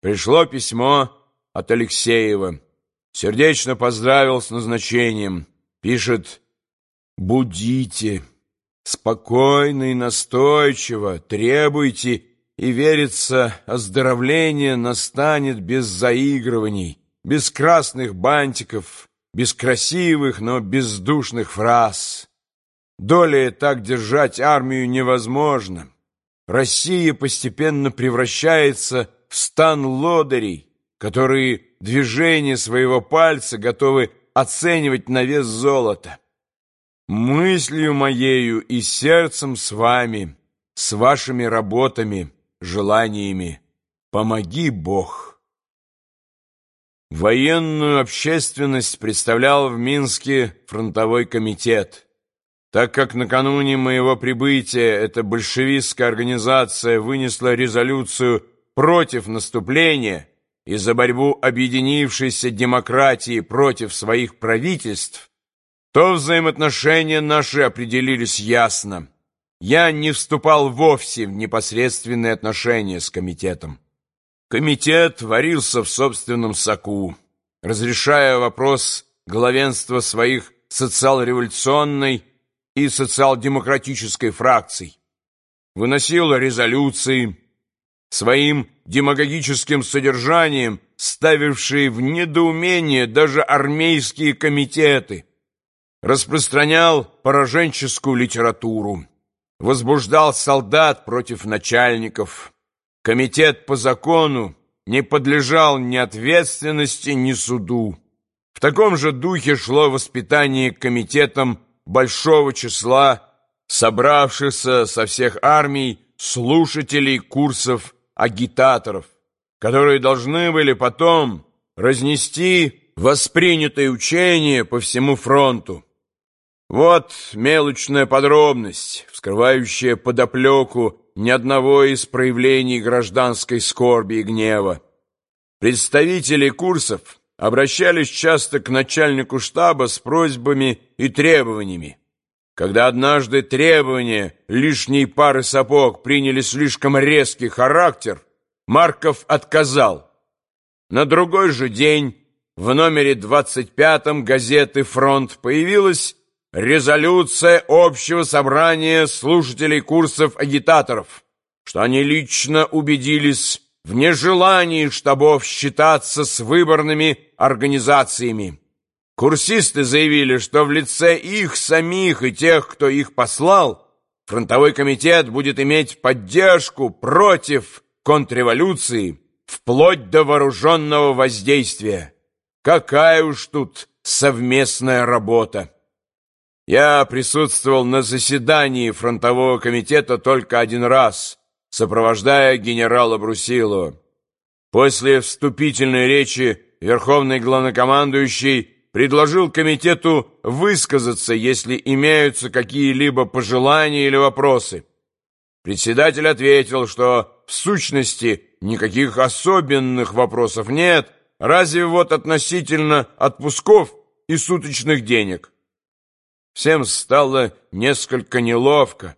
пришло письмо от Алексеева. Сердечно поздравил с назначением. Пишет «Будите, спокойно и настойчиво, требуйте, и верится, оздоровление настанет без заигрываний, без красных бантиков, без красивых, но бездушных фраз. Долей так держать армию невозможно». Россия постепенно превращается в стан лодырей, которые движение своего пальца готовы оценивать на вес золота. Мыслью моею и сердцем с вами, с вашими работами, желаниями, помоги Бог. Военную общественность представлял в Минске фронтовой комитет – так как накануне моего прибытия эта большевистская организация вынесла резолюцию против наступления и за борьбу объединившейся демократии против своих правительств, то взаимоотношения наши определились ясно. Я не вступал вовсе в непосредственные отношения с комитетом. Комитет варился в собственном соку, разрешая вопрос главенства своих социал-революционной и социал-демократической фракций, выносила резолюции, своим демагогическим содержанием ставившие в недоумение даже армейские комитеты, распространял пораженческую литературу, возбуждал солдат против начальников. Комитет по закону не подлежал ни ответственности, ни суду. В таком же духе шло воспитание комитетом большого числа собравшихся со всех армий слушателей курсов агитаторов, которые должны были потом разнести воспринятое учение по всему фронту. Вот мелочная подробность, вскрывающая подоплеку ни одного из проявлений гражданской скорби и гнева. Представители курсов обращались часто к начальнику штаба с просьбами и требованиями. Когда однажды требования лишней пары сапог приняли слишком резкий характер, Марков отказал. На другой же день в номере 25 газеты «Фронт» появилась резолюция общего собрания слушателей курсов агитаторов, что они лично убедились в нежелании штабов считаться с выборными организациями. Курсисты заявили, что в лице их самих и тех, кто их послал, фронтовой комитет будет иметь поддержку против контрреволюции вплоть до вооруженного воздействия. Какая уж тут совместная работа! Я присутствовал на заседании фронтового комитета только один раз – сопровождая генерала Брусилова. После вступительной речи Верховный главнокомандующий предложил комитету высказаться, если имеются какие-либо пожелания или вопросы. Председатель ответил, что в сущности никаких особенных вопросов нет, разве вот относительно отпусков и суточных денег. Всем стало несколько неловко.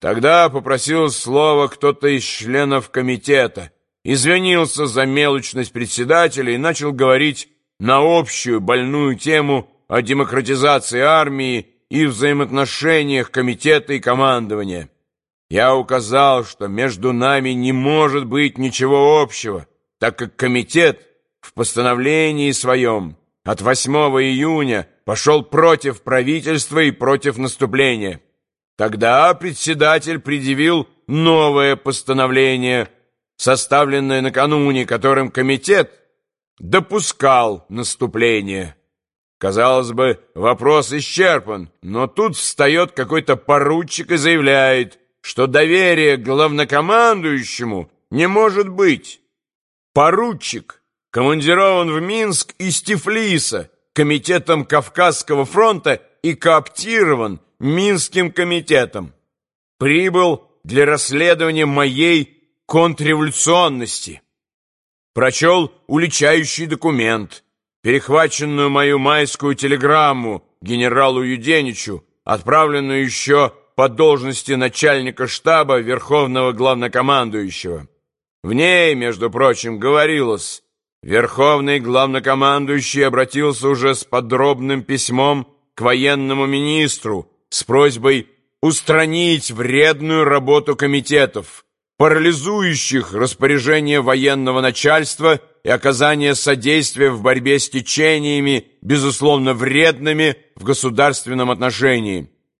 Тогда попросил слова кто-то из членов комитета, извинился за мелочность председателя и начал говорить на общую больную тему о демократизации армии и взаимоотношениях комитета и командования. Я указал, что между нами не может быть ничего общего, так как комитет в постановлении своем от 8 июня пошел против правительства и против наступления. Тогда председатель предъявил новое постановление, составленное накануне, которым комитет допускал наступление. Казалось бы, вопрос исчерпан, но тут встает какой-то поручик и заявляет, что доверие главнокомандующему не может быть. Поручик командирован в Минск из Тифлиса комитетом Кавказского фронта и кооптирован Минским комитетом. Прибыл для расследования моей контрреволюционности. Прочел уличающий документ, перехваченную мою майскую телеграмму генералу Юденичу, отправленную еще по должности начальника штаба Верховного Главнокомандующего. В ней, между прочим, говорилось, Верховный главнокомандующий обратился уже с подробным письмом к военному министру с просьбой устранить вредную работу комитетов, парализующих распоряжение военного начальства и оказание содействия в борьбе с течениями, безусловно вредными в государственном отношении.